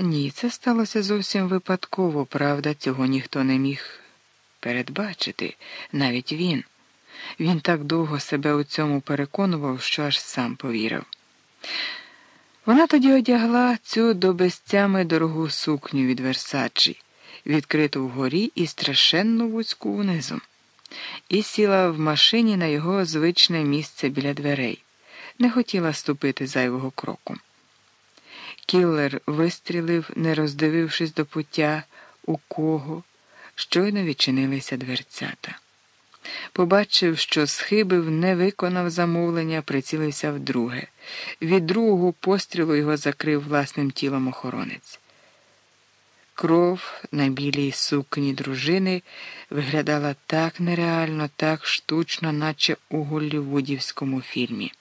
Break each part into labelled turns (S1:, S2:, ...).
S1: Ні, це сталося зовсім випадково, правда, цього ніхто не міг передбачити, навіть він. Він так довго себе у цьому переконував, що аж сам повірив. Вона тоді одягла цю до безтями дорогу сукню від Версачі, відкриту вгорі і страшенну вузьку унизу, і сіла в машині на його звичне місце біля дверей, не хотіла ступити зайвого кроку. Кіллер вистрілив, не роздивившись до пуття, у кого щойно відчинилися дверцята. Побачив, що схибив, не виконав замовлення, прицілився вдруге. Від другого пострілу його закрив власним тілом охоронець. Кров на білій сукні дружини виглядала так нереально, так штучно, наче у голлівудівському фільмі.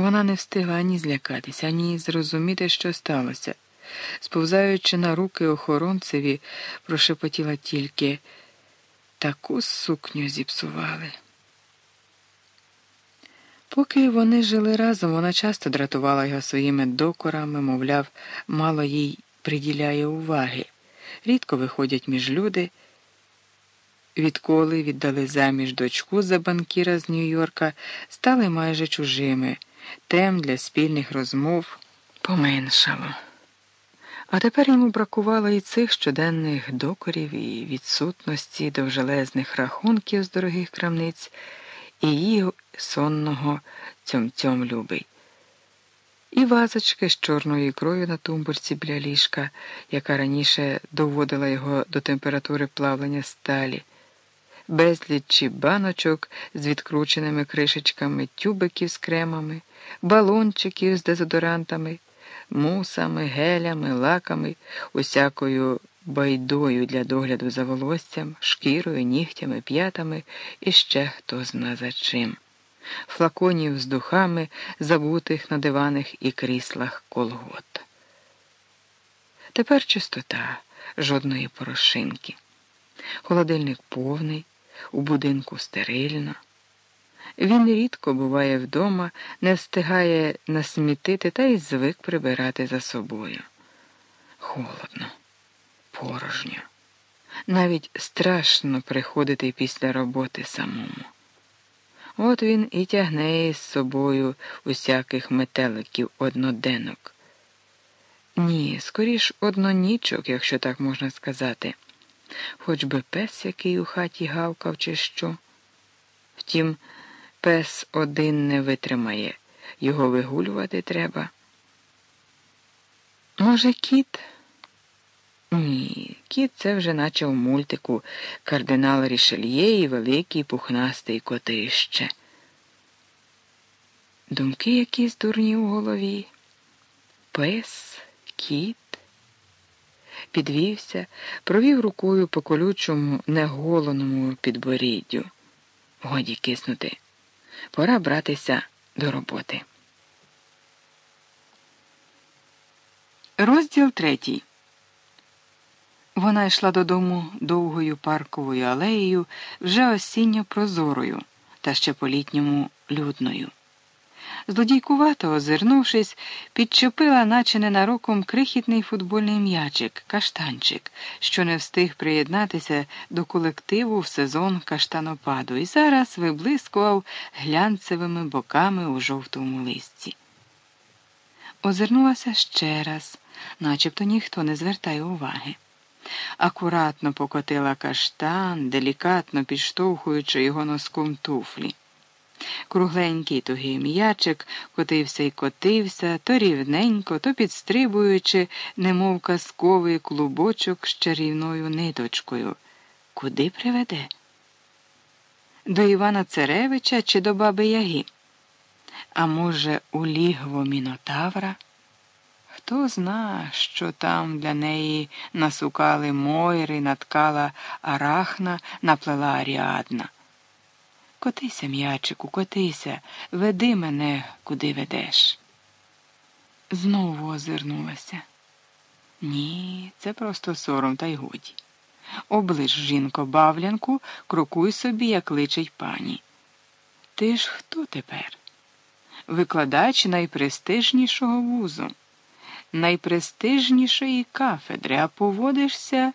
S1: Вона не встигла ані злякатися, ані зрозуміти, що сталося. Сповзаючи на руки охоронцеві, прошепотіла тільки таку сукню зіпсували. Поки вони жили разом, вона часто дратувала його своїми докорами, мовляв, мало їй приділяє уваги. Рідко виходять між люди. Відколи віддали заміж дочку за банкіра з Нью-Йорка, стали майже чужими. Тем для спільних розмов поменшало. А тепер йому бракувало і цих щоденних докорів, і відсутності довжелезних рахунків з дорогих крамниць, і її сонного цьом-цьом любий. І вазочки з чорною ікрою на тумбурці біля ліжка, яка раніше доводила його до температури плавлення сталі безлічі баночок з відкрученими кришечками, тюбиків з кремами, балончиків з дезодорантами, мусами, гелями, лаками, усякою байдою для догляду за волоссям, шкірою, нігтями, п'ятами і ще хто зна за чим. Флаконів з духами, забутих на диваних і кріслах колгот. Тепер чистота, жодної порошинки. Холодильник повний, у будинку стерильно. Він рідко буває вдома, не встигає насмітити та й звик прибирати за собою. Холодно, порожньо. Навіть страшно приходити після роботи самому. От він і тягне із собою усяких метеликів одноденок. Ні, скоріш однонічок, якщо так можна сказати хоч би пес який у хаті гавкав, чи що. Втім, пес один не витримає, його вигулювати треба. Може, кіт? Ні, кіт це вже наче в мультику кардинал Рішельє і великий пухнастий котище. Думки якісь дурні у голові. Пес, кіт підвівся, провів рукою по колючому, неголеному підборіддю. Годі киснути. Пора братися до роботи. Розділ третій. Вона йшла додому довгою парковою алеєю, вже осінньо прозорою, та ще по літньому людною. Злодійкувато озирнувшись, підчепила, наче ненароком, крихітний футбольний м'ячик, каштанчик, що не встиг приєднатися до колективу в сезон каштанопаду, і зараз виблискував глянцевими боками у жовтому листі. Озирнулася ще раз, начебто ніхто не звертає уваги. Акуратно покотила каштан, делікатно підштовхуючи його носком туфлі. Кругленький тугий м'ячик котився й котився, то рівненько, то підстрибуючи, немов казковий клубочок з чарівною ниточкою. Куди приведе? До Івана Царевича чи до баби Яги? А може, у лігво Мінотавра? Хто зна, що там для неї насукали Мойри, наткала Арахна, наплела Аріадна. Котися, м'ячику, котися, веди мене, куди ведеш. Знову озирнулася. Ні, це просто сором, та й годі. Оближ, жінко, бавлянку, крокуй собі, як личить пані. Ти ж хто тепер? Викладач найпрестижнішого вузу. найпрестижнішої кафедри, а поводишся